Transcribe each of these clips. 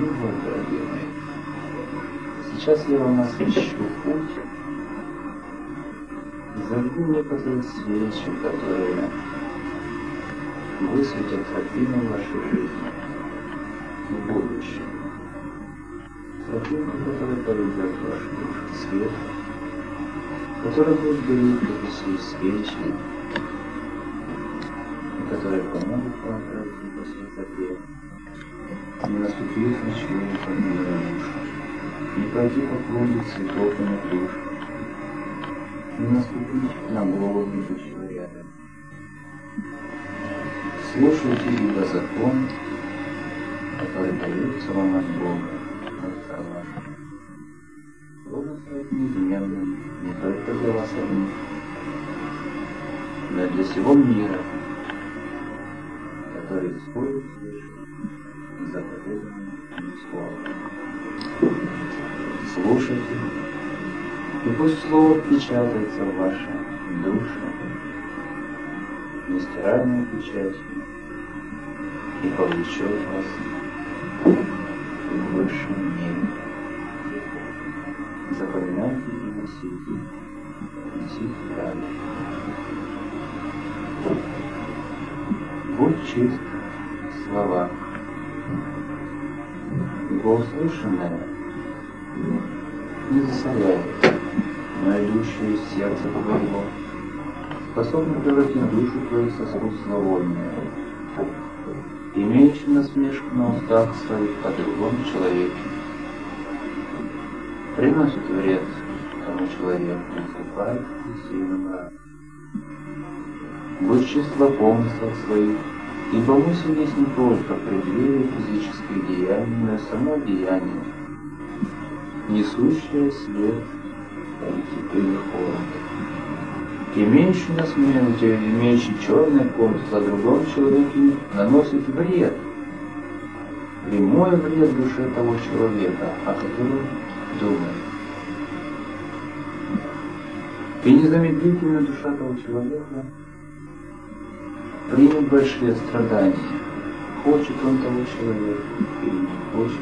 Вот, дорогие сейчас я вам освещу путь. Зажгу некоторые свечи, которые высветят тропину вашей жизни в будущем. Тропину, которая поведет вашу душу к свету, которая будет гореть, как и свечи, и которая поможет вам пройти по слезоте, не наступив на чью-либо душу, не пройти по кругу цветов и на душу, не наступить на голову идущего рядом. Слушайте ибо закон, который дается вам от Бога, Отца вашего. Промысл неизменный не только для вас одних, но и для всего мира, который исходит лишь заповеданным словом. Слушайте, и пусть слово печатается в вашей душе, нестиральной печатью, и повлечет вас в высшем мире. Запоминайте и носите, носите далее. Будь чист в словах, ибо услышанное не засоряет, но идущее из сердца твоего способно превратить душу твою в сосуд зловония, имеющий насмешку на устах своих по другому человеку, приносит вред тому человеку, наступает сильным разом. Будь числа помыслов своих, ибо мысль есть не только преддверие физических деяний, но и само деяние, несущее политики холода. Имеющий насмешку, имеющий черный помысл о другом человеке наносит вред, прямой вред душе того человека, о котором думает. И незамедлительно душа того человека примет большие страдания. Хочет он того человека или не хочет,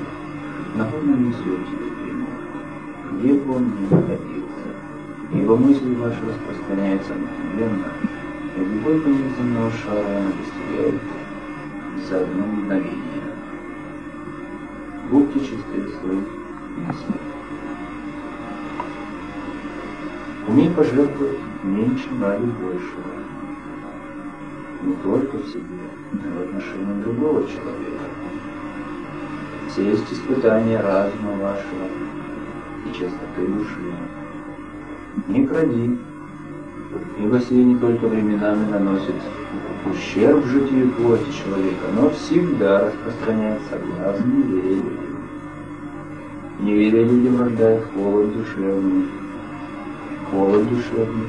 но он нанесет тебе где бы он ни находился. Ибо мысль ваша распространяется мгновенно, и любой конец земного шара она за одно мгновение. Будьте чисты в своих мыслях. Умей пожертвовать меньше ради большего. Не только в себе, но и в отношении другого человека. Все есть испытания разума вашего и чистоты души. Не кради, ибо сие не только временами наносит ущерб житию плоти человека, но всегда распространяет соблазн неверия людям. Неверие людям рождает холод душевный, холод душевный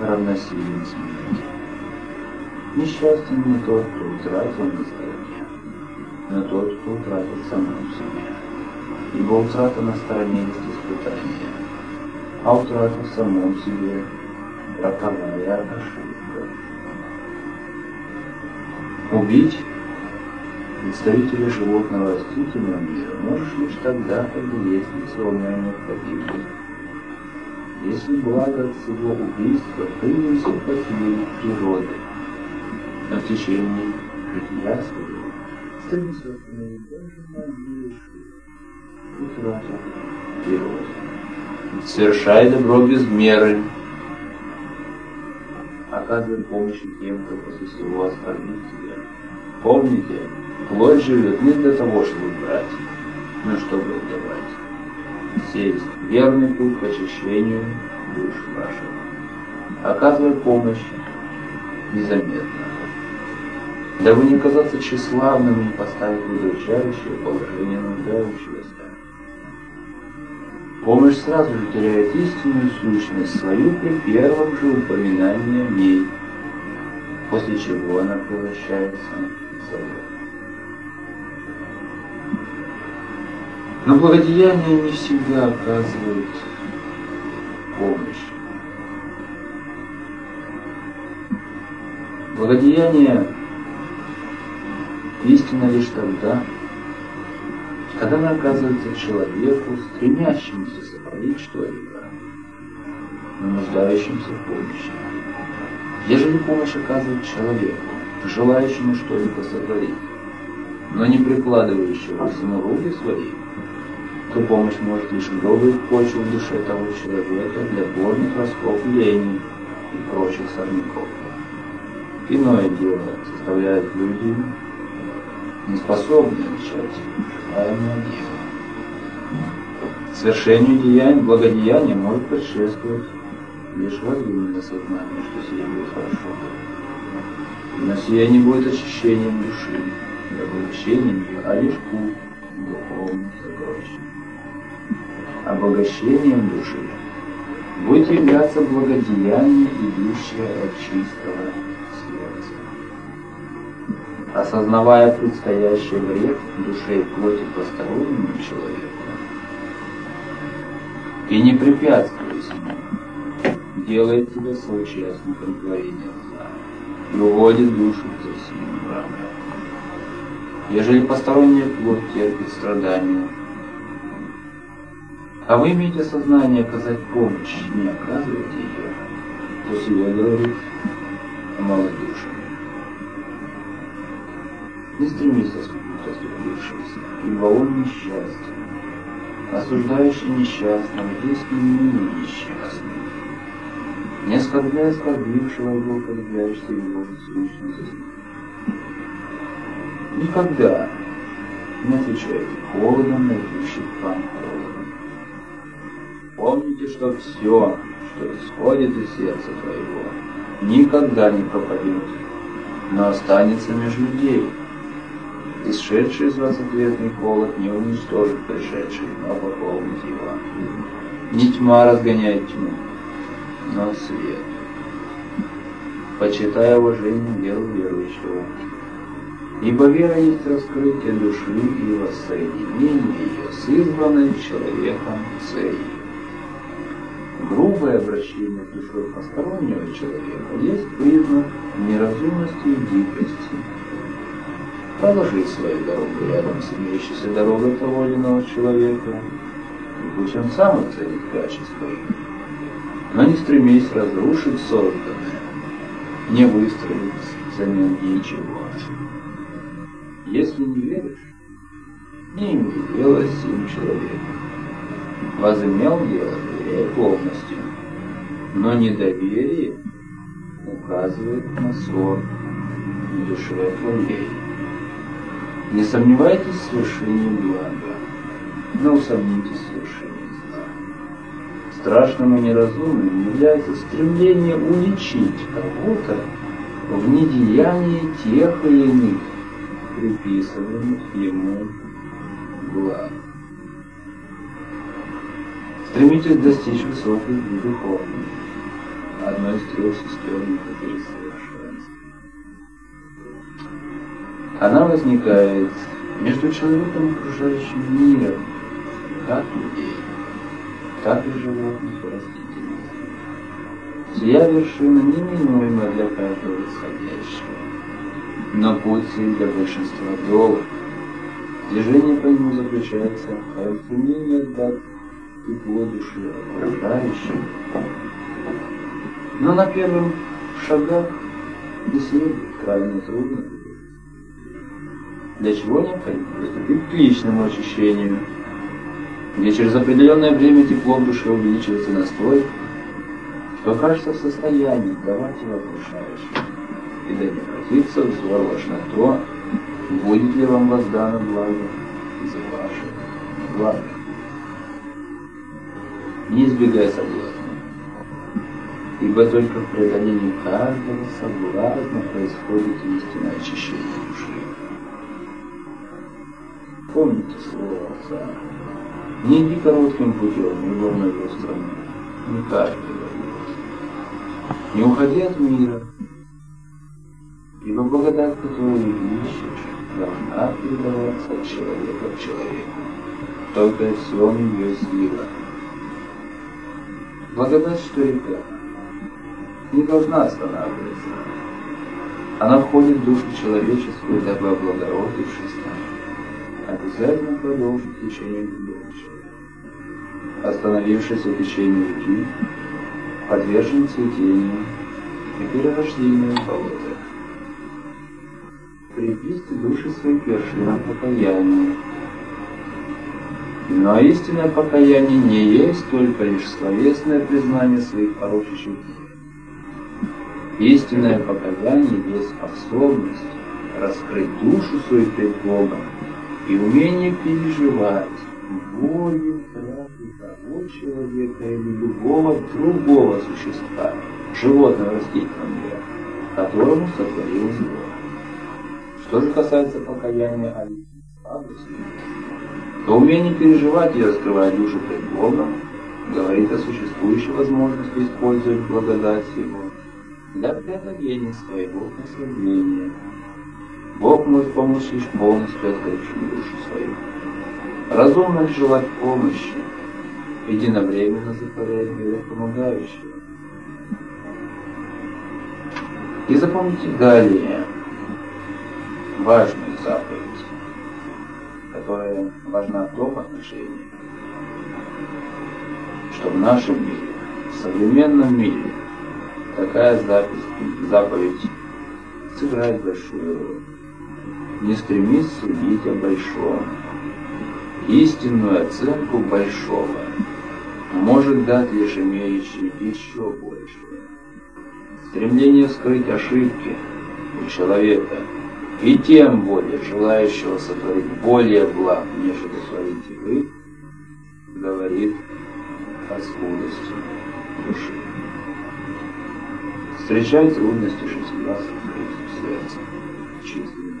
равносилен смерти. Несчастен не тот, кто утратил на стороне, но тот, кто утратил самому себе. Ибо утрата на стороне есть испытание, а утрата в самом себе роковая ошибка. Убить представителя животного растительного мира можешь лишь тогда, когда есть национальная необходимость. Если благо от всего убийства принесет потерю природы, но в течение стремится остановить даже малейшую утрату природы. Совершай добро без меры, оказывай помощь тем, кто после всего оскорбит тебя. Помните, плоть живет не для того, чтобы брать, но чтобы отдавать. Все есть верный путь к очищению душ ваших. Оказывай помощь незаметно, дабы не казаться тщеславным и поставить в удручающее положение нуждающегося. Помощь сразу же теряет истинную сущность свою при первом же упоминании о ней, после чего она превращается в совет. Но благодеяния не всегда оказывают помощь. Благодеяние истинно лишь тогда, когда она оказывается человеку, стремящемуся сотворить что-либо, но нуждающимся в помощи. Ежели помощь оказывает человеку, желающему что-либо сотворить, но не прикладывающего всему руки свои, то помощь может лишь удобрить почву в душе того человека для плодных ростков лени и прочих сорняков. Иное дело составляют люди, не способные начать желаемое дело. Свершению деяний, благодеяния может предшествовать лишь разумное сознание, что сие будет хорошо. Но сие не будет очищением души, не обогащением, а лишь путь духовных сокровищ. Обогащением души будет являться благодеяние, идущее от чистого. Осознавая предстоящий вред душе и плоти постороннему человеку, и не препятствуясь ему, делает тебя соучастником творения зла и уводит душу в трясину врага. Ежели посторонняя плоть терпит страдания, а вы имеете сознание оказать помощь, не оказываете ее, то себе говорит о малодушии. Не стремись оскорбить оступившегося, ибо он несчастен. Осуждающий несчастного есть не менее несчастный. Не оскорбляй оскорбившего его, полюбляешься его сущность. Никогда не отвечайте холодом на идущий к вам холодом. Помните, что все, что исходит из сердца твоего, никогда не пропадет, но останется между людей. Исшедший из вас ответный холод не уничтожит пришедший, но пополнит его. Не тьма разгоняет тьму, но свет. Почитая уважение дел верующего, Ибо вера есть раскрытие души и воссоединение ее с избранным человеком целью. Грубое обращение с душой постороннего человека есть признак неразумности и дикости. Положи свою дорогу рядом с имеющейся дорогой того или человека, и пусть он сам оценит качество их. Но не стремись разрушить созданное, не выстроить взамен ничего. Если не веришь, не имей дела с сим человеком. Возымел дело, доверяй полностью. Но недоверие указывает на ссор в душе твоей. Не сомневайтесь в совершении блага, но усомнитесь в совершении зла. Страшным и неразумным является стремление уличить кого-то в недеянии тех или иных приписываемых ему благ. Стремитесь достичь высоких духовных, одной из трех сестер непокоры совершенства. Она возникает между человеком и окружающим миром, как людей, так и животных и растительных. Сия вершина неминуема для каждого исходящего но путь для большинства долг. Движение по нему заключается в стремлении отдать тепло души окружающим. Но на первых шагах не следует крайне трудно. Для чего необходимо приступить к личному очищению, где через определенное время тепло в душе увеличивается настолько, что окажется в состоянии давать его окружающим и да не обратится взор ваш на то, будет ли вам воздано благо за ваше благо. Не избегай соблазна, ибо только в преодолении каждого соблазна происходит истинное очищение души. Помните слово Отца. Не иди коротким путем, в его страну. Не каждый говорит. Не уходи от мира, ибо благодать, которую ищешь, должна передаваться от человека к человеку. Только всем ее сила. Благодать, что река, не должна останавливаться. Она входит в душу человеческую, дабы облагородившись обязательно продолжит течение. Остановившись в течение реки, подвержен цветению и перерождению болота. Приписьте души свои к вершинам покаяния. Но истинное покаяние не есть только лишь словесное признание своих порочащих Истинное покаяние есть способность раскрыть душу свою перед Богом и умение переживать боль утраты того человека или любого другого существа, животного растительного мира, которому сотворил зло. Что же касается покаяния о слабости, то умение переживать и раскрывать душу пред Богом говорит о существующей возможности использовать благодать Его для преодоления своего ослабления. Бог может помочь лишь полностью открывшим душу свою. Разумно желать помощи, единовременно затворяя мир помогающего? И запомните далее важную заповедь, которая важна в том отношении, что в нашем мире, в современном мире, такая запись, заповедь сыграет большую роль. Не стремись судить о большом. Истинную оценку большого может дать лишь имеющий еще больше. Стремление скрыть ошибки у человека и тем более желающего сотворить более благ, нежели творите вы, говорит о скудости души. Встречать трудности жизни вас в сердце,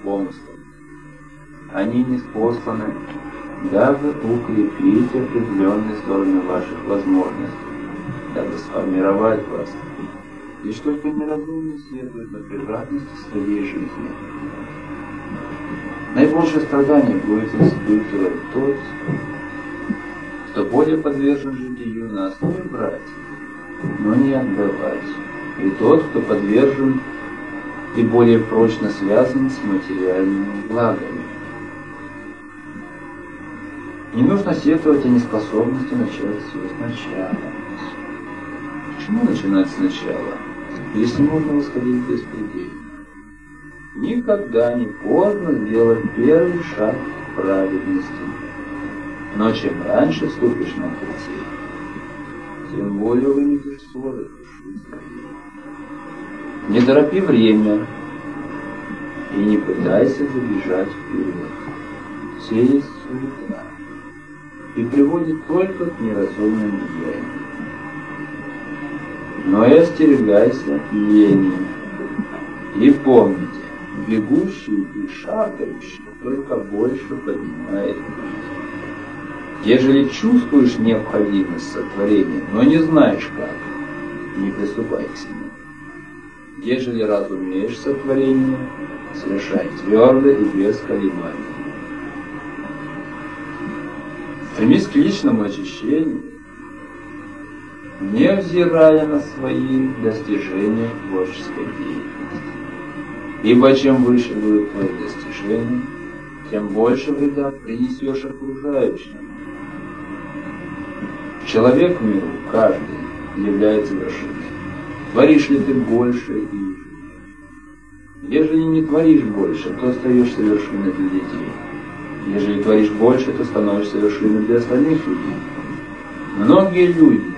помыслом. Они не спосланы, дабы укрепить определенные стороны ваших возможностей, дабы сформировать вас, лишь только неразумно следует на превратности своей жизни. Наибольшее страдание будет испытывать тот, кто более подвержен житию на основе брать, но не отдавать и тот, кто подвержен и более прочно связан с материальными благами. Не нужно сетовать о неспособности начать все сначала. Почему начинать сначала, если можно восходить без предела? Никогда не поздно сделать первый шаг к праведности. Но чем раньше ступишь на пути, тем более ссоры души своей. Не торопи время и не пытайся забежать вперед. Все есть суета и приводит только к неразумным деяниям. Но и остерегайся лени. И помните, бегущий и шагающий только больше поднимает Ежели чувствуешь необходимость сотворения, но не знаешь как, не приступай к себе ежели разумеешь сотворение, совершай твердо и без колебаний. Стремись к личному очищению, невзирая на свои достижения творческой деятельности. Ибо чем выше будут твои достижения, тем больше вреда принесешь окружающим. Человек миру, каждый, является вершиной. Творишь ли ты больше и ниже? Ежели не творишь больше, то остаешься вершиной для детей. Ежели творишь больше, то становишься вершиной для остальных людей. Многие люди,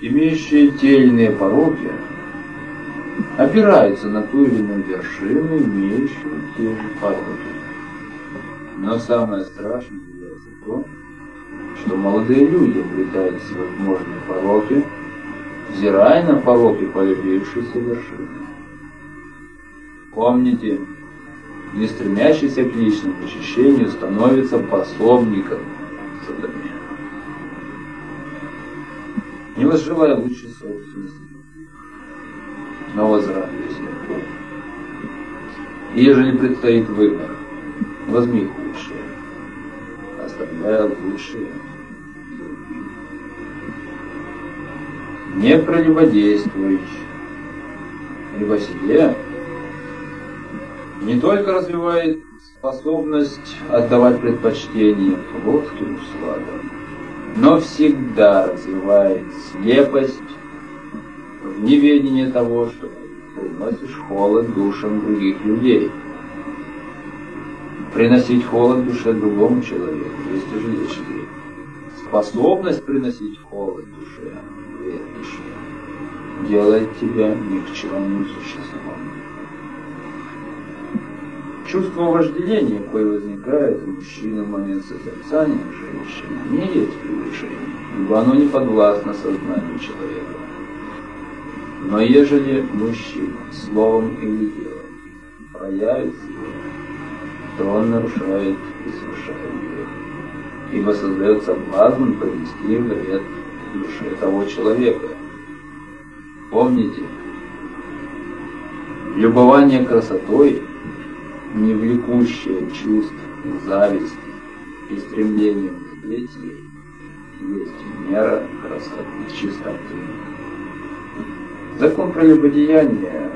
имеющие те пороки, опираются на ту или иную вершину, имеющую те же пороки. Но самое страшное является то, что молодые люди обретают всевозможные пороки, взирая на пороки полюбившейся вершины. Помните, не стремящийся к личному очищению становится пособником сатане. Не возжелая лучшей собственности, но возрадуйся. И ежели предстоит выбор, возьми худшее, оставляя лучшее. Не прелюбодействуй, ибо себе. Не только развивает способность отдавать предпочтение плоским усладам, но всегда развивает слепость в неведении того, что приносишь холод душам других людей. Приносить холод душе другому человеку есть тяжелейший Способность приносить холод душе верующего делает тебя никчемным существом. Чувство вожделения, кое возникает у мужчины в момент созерцания женщины, не есть превышение, ибо оно не подвластно сознанию человека. Но ежели мужчина словом или делом проявит себя, то он нарушает и совершает грех, ибо создает соблазн принести вред душе того человека. Помните, любование красотой – не влекущее чувств, зависть и стремление владеть ей, есть мера красоты чистоты. Закон прелюбодеяния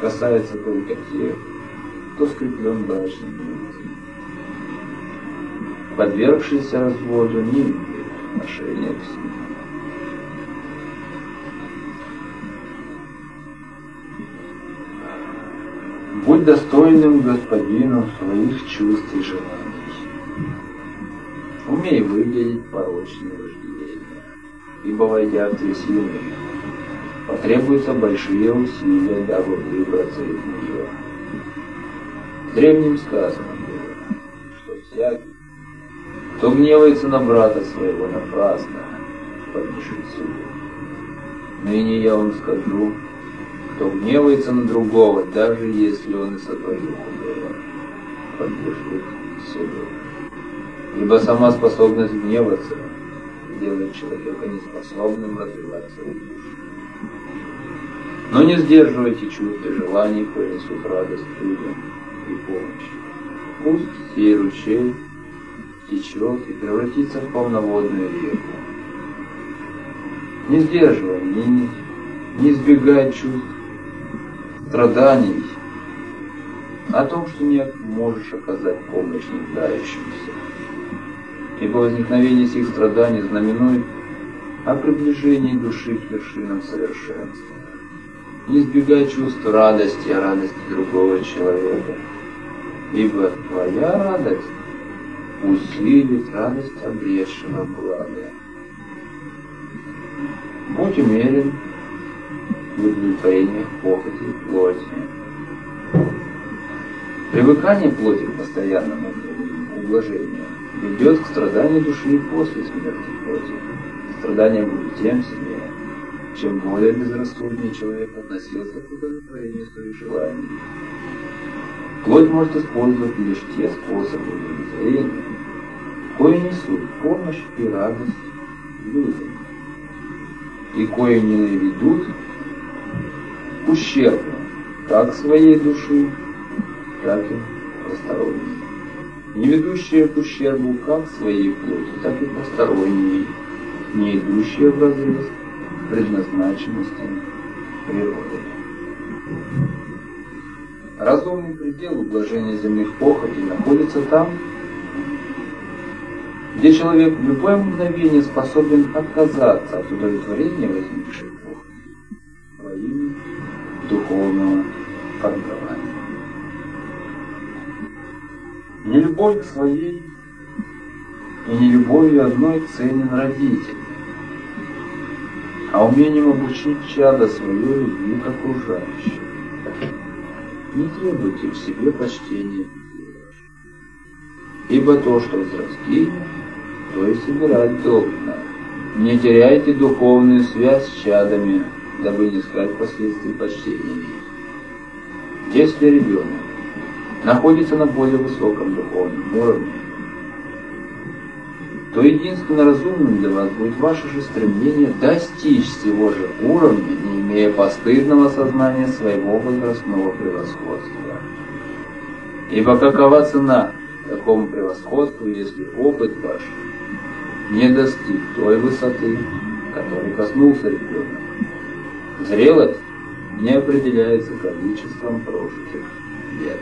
касается только тех, кто скреплен брачным. Подвергшийся разводу не имеет отношения к себе. Будь достойным господином своих чувств и желаний. Умей выглядеть порочные вожделения, ибо войдя в трясину, потребуются большие усилия, дабы выбраться из нее. В древнем сказано было, что всякий, кто гневается на брата своего напрасно, подлежит суду. Ныне я вам скажу, кто гневается на другого, даже если он и сотворил худое, подлежит суду. Ибо сама способность гневаться делает человека неспособным развивать свою душу. Но не сдерживайте чувств и желаний, кои несут радость людям и помощь. Пусть сей ручей течет и превратится в полноводную реку. Не сдерживай, не, не избегай чувств страданий, о том, что не можешь оказать помощь нуждающимся. Ибо возникновение сих страданий знаменует о приближении души к вершинам совершенства. Не избегай чувств радости, о радости другого человека, ибо твоя радость усилит радость обретшего блага. Будь умерен в удовлетворениях похоти плоти. Привыкание плоти к постоянному ублажению ведет к страданию души и после смерти плоти. Страдания будут тем сильнее, чем более безрассудный человек относился к удовлетворению своих желаний. Плоть может использовать лишь те способы удовлетворения, кои несут помощь и радость людям, и кои не наведут ущербно как своей души, так и посторонней. Не ведущие к ущербу как своей плоти, так и посторонней, не идущие в разрез предназначенности природы. Разумный предел ублажения земных похотей находится там, где человек в любое мгновение способен отказаться от удовлетворения возникшей духовного формирования. Не любовь к своей и не любовью одной ценен родитель, а умением обучить чада свою любви к окружающим. Не требуйте к себе почтения ибо то, что взрастили, то и собирать должно. Не теряйте духовную связь с чадами, дабы не искать последствий почтения Если ребенок находится на более высоком духовном уровне, то единственно разумным для вас будет ваше же стремление достичь всего же уровня, не имея постыдного сознания своего возрастного превосходства. Ибо какова цена такому превосходству, если опыт ваш не достиг той высоты, которой коснулся ребенок? Зрелость не определяется количеством прожитых лет.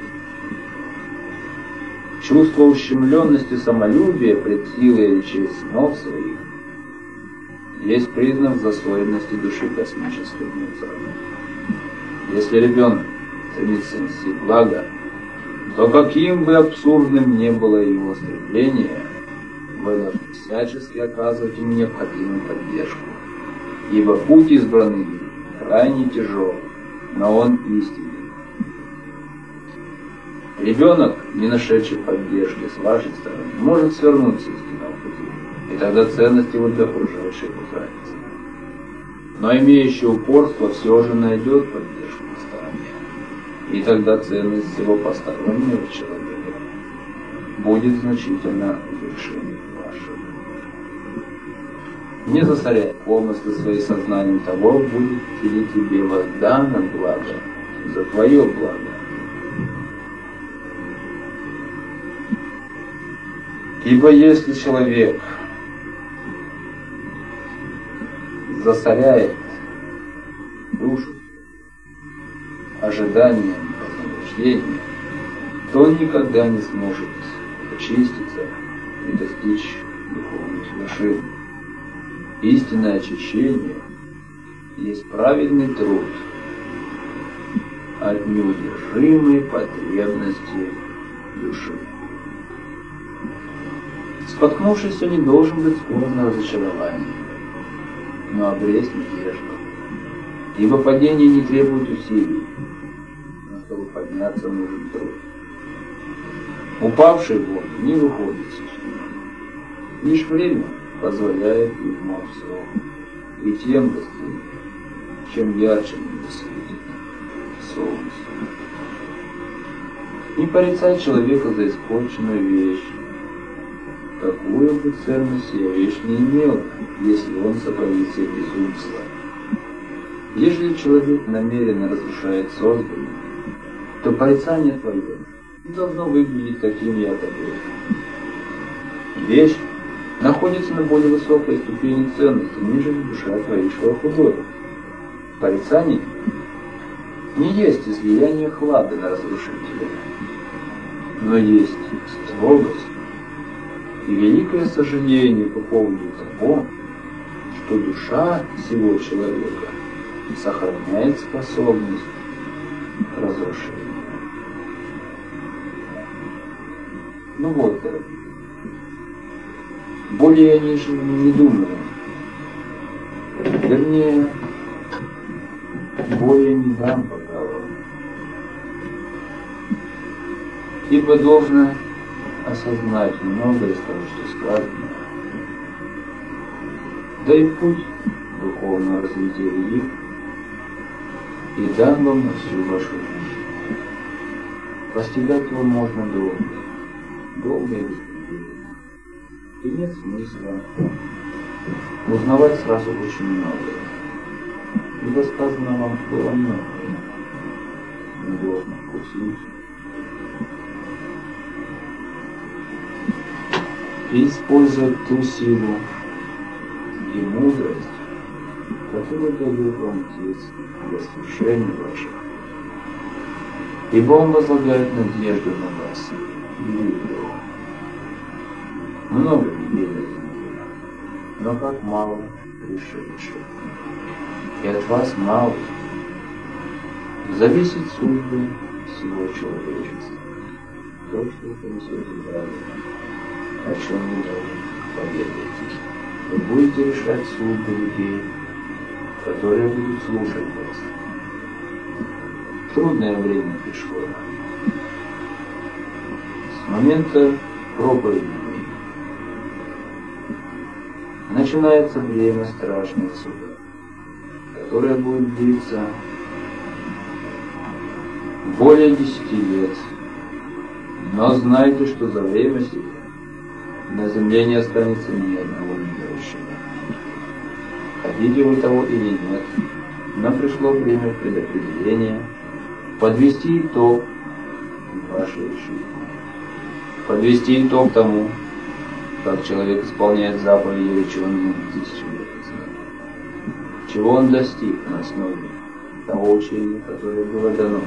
Чувство ущемленности самолюбия пред силой через снов своих есть признак заслоенности души космической нейтральной. Если ребенок стремится нести благо, то каким бы абсурдным ни было его стремление, вы должны всячески оказывать ему необходимую поддержку, ибо путь избранный крайне тяжел, но он истинный. Ребенок, не нашедший поддержки с вашей стороны, может свернуть с истинного пути, и тогда ценность его для окружающих утратится. Но имеющий упорство все же найдет поддержку на стороне, и тогда ценность всего постороннего человека будет значительно выше. Не засоряй полностью своим сознанием того, будет ли тебе воздано благо за твое благо Ибо если человек засоряет душу ожиданием вознаграждения, то он никогда не сможет очиститься и достичь духовных вершин. Истинное очищение есть правильный труд от неудержимой потребности души. Споткнувшийся не должен быть скорым на разочарование, но обресть надежду. Ибо падение не требует усилий, но чтобы подняться нужен труд. Упавший в не выходит с Лишь время позволяет ему срок. И тем быстрее, чем ярче не светит солнце. Не порицай человека за испорченную вещь, какую бы ценность я вещь не имела, если он сотворит себе безумство. Если человек намеренно разрушает созданное, то порицание твое должно выглядеть таким якобы. Вещь находится на более высокой ступени ценности, нежели душа творившего художника. Порицание не есть излияние хлада на разрушителя, но есть строгость и великое сожаление по поводу того, что душа всего человека сохраняет способность к разрушению. Ну вот, дорогие. Более я не, не думаю. Вернее, более не дам вам. Ибо должно осознать многое из того, что сказано. Да и путь духовного развития велик, и дан вам на всю вашу жизнь. Постигать его можно долго, долго и беспредельно. И нет смысла узнавать сразу очень многое. Ибо сказано вам было много, не должно вкусить и использовать ту силу и мудрость, которую дает вам Отец для свершения ваших. Ибо Он возлагает надежду на вас и Много земле, но как мало пришедших. И от вас мало зависит судьба всего человечества. То, что вы понесете правильно о чем вы должны поведать. Вы будете решать судьбы людей, которые будут слушать вас. Трудное время пришло. С момента проповеди начинается время страшного суда, которое будет длиться более десяти лет. Но знайте, что за время сего на земле не останется ни одного неверующего. Хотите вы того или нет, нам пришло время предопределения подвести итог вашей жизни. Подвести итог тому, как человек исполняет заповеди, реченные тысячу лет назад. Чего он достиг на основе того учения, которое было дано.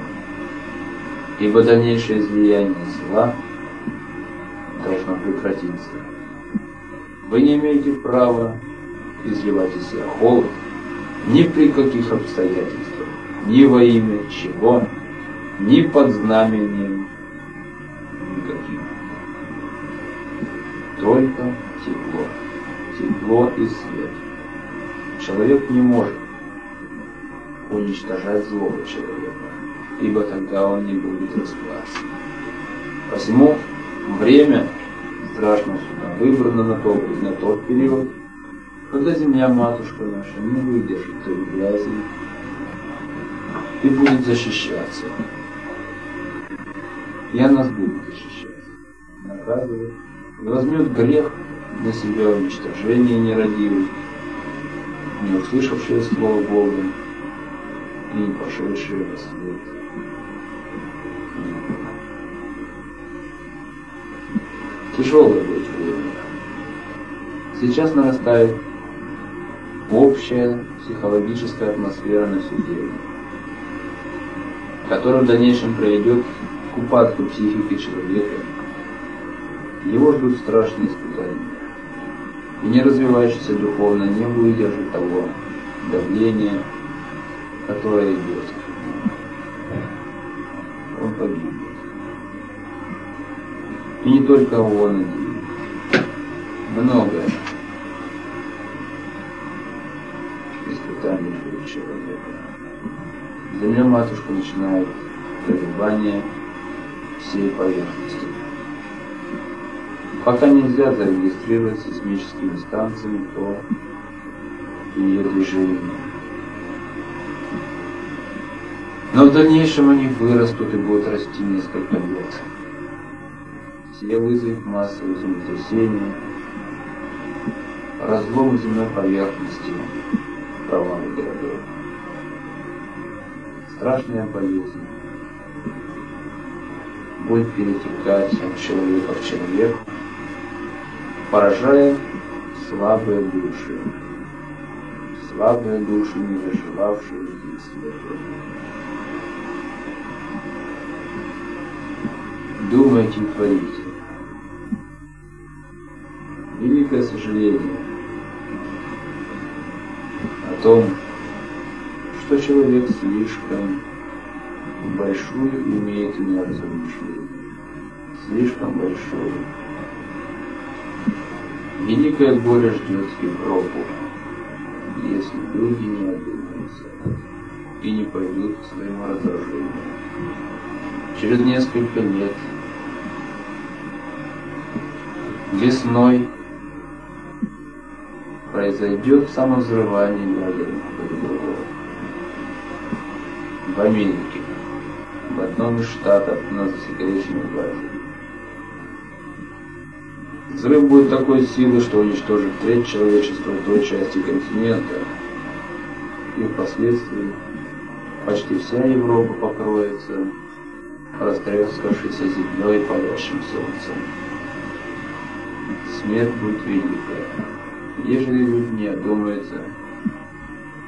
Ибо дальнейшее излияние зла должно прекратиться. Вы не имеете права изливать из себя холод ни при каких обстоятельствах, ни во имя чего, ни под знамением Только тепло, тепло и свет. Человек не может уничтожать злого человека, ибо тогда он не будет распаться. Посему время страшного суда выбрано на тот, на тот период, когда земля матушка наша не выдержит той грязи и будет защищаться. И она нас будет защищать, наказывать, возьмет грех на себя уничтожение нерадивых, не услышавшие Слово Бога и не пошедшие во свет. Тяжелое будет время. Сейчас нарастает общая психологическая атмосфера на всю землю, которая в дальнейшем приведет к упадку психики человека. Его ждут страшные испытания. И не развивающийся духовно не выдержит того давления, которое идет. Он погибнет. И не только он один. Многое испытаний перед человеком. Земля матушка начинает прогибание всей поверхности. Пока нельзя зарегистрировать сейсмическими станциями то ее движение. Но в дальнейшем они вырастут и будут расти несколько лет. Все вызовут массовые землетрясения, разлом земной поверхности, провалы городов. Страшная болезнь будет перетекать от человека в человека, поражая слабые души, слабые души, не заживавшие здесь света. Думайте творите. Великое сожаление о том, что человек слишком большую имеет инерцию мышления. Слишком большую. Великое горе ждет Европу, если люди не одумаются и не пойдут к своему разоружению. Через несколько лет весной произойдет самовзрывание ядерных боеголовок. В Америке, в одном из штатов на засекреченной базе. Взрыв будет такой силы, что уничтожит треть человечества той части континента. И впоследствии почти вся Европа покроется растрескавшейся землей и палящим солнцем. Смерть будет великая, ежели люди не одумаются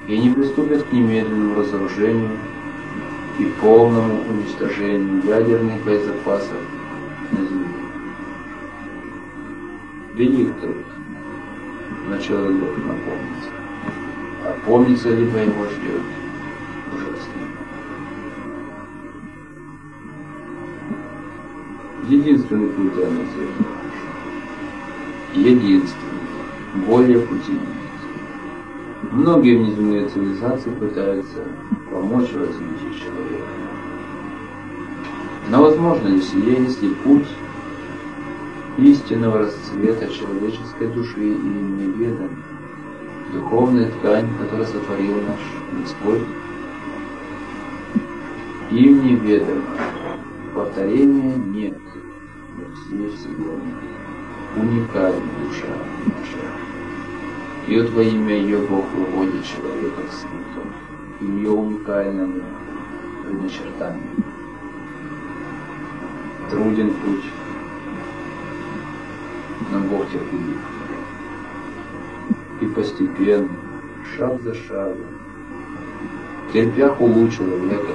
и не приступят к немедленному разоружению и полному уничтожению ядерных боезапасов на Земле но человек должен напомниться. Опомнится, либо его ждет ужасно. Единственный путь для нас Единственный. Более пути нет. Многие внеземные цивилизации пытаются помочь в развитии человека. Но возможно ли сие, если путь истинного расцвета человеческой души им неведом. Духовная ткань, которую сотворил наш Господь, им неведомо. Повторения нет во всей. Уникальная душа наша. И вот во имя ее Бог выводит человека к свету, и ее уникальному предначертанию. Труден путь но Бог терпелив. И постепенно, шаг за шагом, терпя хулу человека,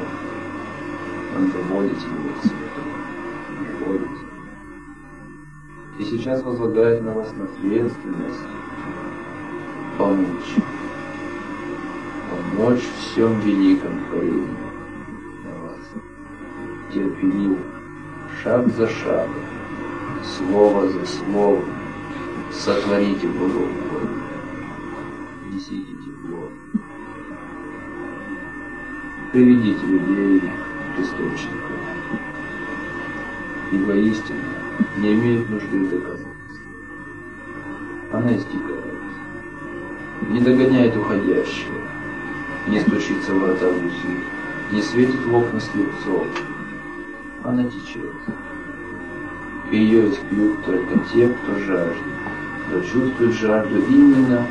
он выводит его к свету. Выводит. и сейчас возлагает на вас ответственность помочь. Помочь всем великом творении на вас. Терпеливо, шаг за шагом, слово за словом, сотворите Богоугодно. Несите тепло. Приведите людей к источнику. И воистину не имеет нужды доказательств. Она истекает. Не догоняет уходящего, не стучится в врата гуси, не светит в окна слепцов. Она течет. Ее испьют только те, кто жаждет, кто чувствует жажду именно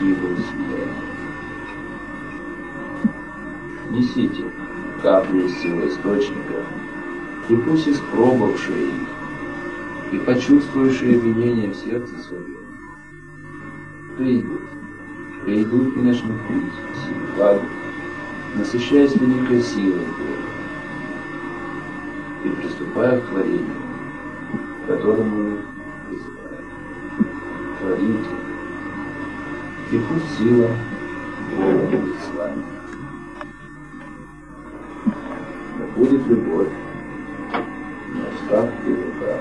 его сияния. Несите капли силы источника, и пусть испробовавшие их, и почувствовавшие обвинение в сердце своем, придут, придут и начнут пить силу насыщаясь великой силой Бога, и приступая к творению, которому мы призываем. Творите, и пусть сила Бога будет с вами. Да будет любовь на устах и руках